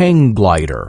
hang glider.